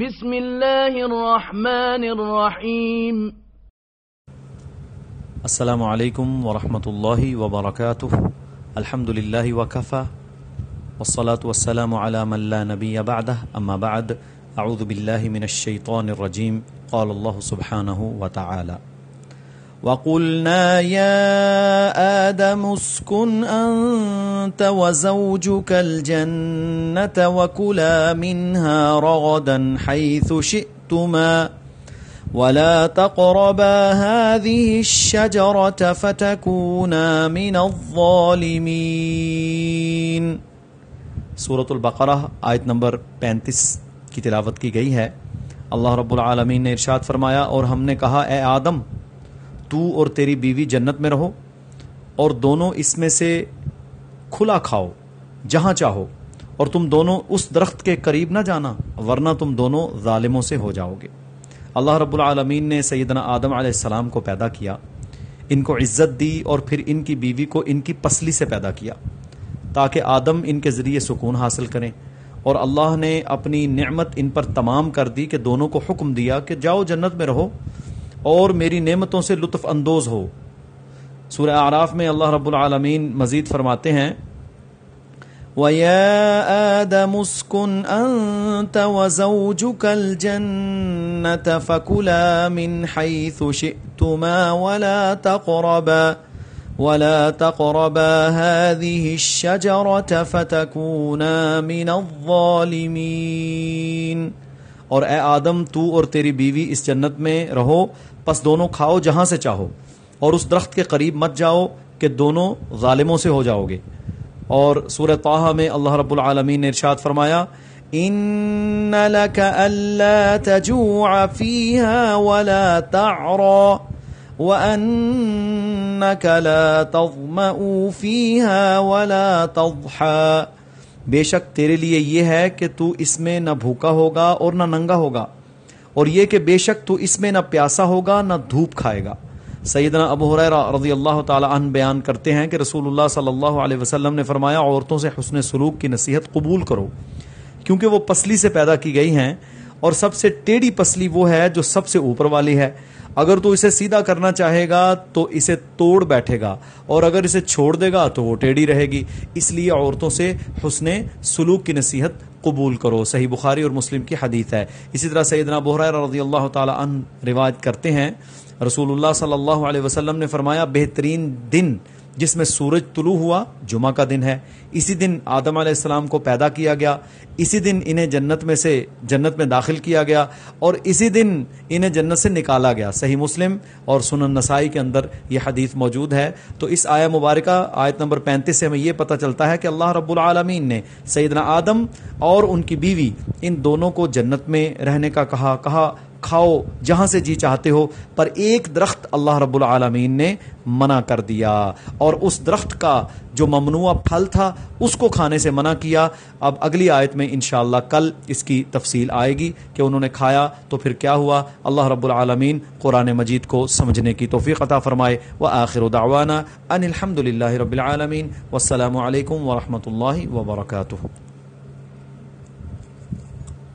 بسم الله الرحمن الرحيم السلام علیکم ورحمۃ اللہ وبرکاتہ۔ الحمد للہ وکفى والصلاة والسلام على من لا نبی بعده اما بعد، اعوذ باللہ من الشیطان الرجیم۔ قال اللہ سبحانہ وتعالى وقلنا يا آدم اسكن أنت وزوجك الجنة وكلا منها رغدا حيث شئتما ولا تقربا هذه الشجرة فتكونا من الظالمين. سورة البقرہ آیت نمبر پینتیس کی تلاوت کی گئی ہے۔ اللہ رب العالمین نے ارشاد فرمایا اور ہم نے کہا، اے آدم تو اور تیری بیوی جنت میں رہو اور دونوں اس میں سے کھلا کھاؤ، جہاں چاہو، اور تم دونوں اس درخت کے قریب نہ جانا، ورنہ تم دونوں ظالموں سے ہو جاؤ گے۔ اللہ رب العالمین نے سیدنا آدم علیہ السلام کو پیدا کیا، ان کو عزت دی اور پھر ان کی بیوی کو ان کی پسلی سے پیدا کیا، تاکہ آدم ان کے ذریعے سکون حاصل کریں۔ اور اللہ نے اپنی نعمت ان پر تمام کر دی کہ دونوں کو حکم دیا کہ جاؤ جنت میں رہو اور میری نعمتوں سے لطف اندوز ہو۔ سورہ اعراف میں اللہ رب العالمین مزید فرماتے ہیں، وَيَا آدَمُ اسْكُنْ أَنْتَ وَزَوْجُكَ الْجَنَّةَ فَكُلَا مِنْ حَيْثُ شِئْتُمَا وَلَا تَقْرَبَا، ولا تقربا هذه الشجرة فتكونا من الظالمين۔ اور اے آدم، تو اور تیری بیوی اس جنت میں رہو، پس دونوں کھاؤ جہاں سے چاہو، اور اس درخت کے قریب مت جاؤ کہ دونوں ظالموں سے ہو جاؤ گے۔ اور سورہ طه میں اللہ رب العالمین نے ارشاد فرمایا، ان لك الا تجوع فيها ولا تعرى وانك لا تظمأ فيها ولا تضحى بے شک تیرے لیے یہ ہے کہ تو اس میں نہ بھوکا ہوگا اور نہ ننگا ہوگا، اور یہ کہ بے شک تو اس میں نہ پیاسا ہوگا، نہ دھوپ کھائے گا۔ سیدنا ابو حریرہ رضی اللہ تعالی عنہ بیان کرتے ہیں کہ رسول اللہ صلی اللہ علیہ وسلم نے فرمایا، عورتوں سے حسن سلوک کی نصیحت قبول کرو، کیونکہ وہ پسلی سے پیدا کی گئی ہیں، اور سب سے ٹیڑھی پسلی وہ ہے جو سب سے اوپر والی ہے۔ اگر تو اسے سیدھا کرنا چاہے گا تو اسے توڑ بیٹھے گا اور اگر اسے چھوڑ دے گا تو وہ ٹیڑھی رہے گی اس لیے عورتوں سے حسن سلوک کی نصیحت قبول کرو۔ صحیح بخاری اور مسلم کی حدیث ہے۔ اسی طرح سیدنا بحریر رضی اللہ تعالی عنہ روایت کرتے ہیں۔ رسول اللہ صلی اللہ علیہ وسلم نے فرمایا، بہترین دن جس میں سورج طلوع ہوا، جمعہ کا دن ہے۔ اسی دن آدم علیہ السلام کو پیدا کیا گیا۔ اسی دن انہیں جنت میں سے، جنت میں داخل کیا گیا۔ اور اسی دن انہیں جنت سے نکالا گیا۔ صحیح مسلم اور سنن نسائی کے اندر یہ حدیث موجود ہے۔ تو اس آیا مبارکہ، آیت نمبر پینتیس سے ہمیں یہ پتہ چلتا ہے کہ اللہ رب العالمین نے سیدنا آدم اور ان کی بیوی ان دونوں کو جنت میں رہنے کا کہا کہا کھاؤ جہاں سے جی چاہتے ہو، پر ایک درخت اللہ رب العالمین نے منع کر دیا۔ اور اس درخت کا جو ممنوع پھل تھا، اس کو کھانے سے منع کیا۔ اب اگلی آیت میں انشاءاللہ کل اس کی تفصیل آئے گی کہ انہوں نے کھایا تو پھر کیا ہوا۔ اللہ رب العالمین قرآن مجید کو سمجھنے کی توفیق عطا فرمائے۔ و آخر دعوانا ان الحمد للہ رب العالمین۔ والسلام علیکم ورحمۃ اللہ وبرکاتہ۔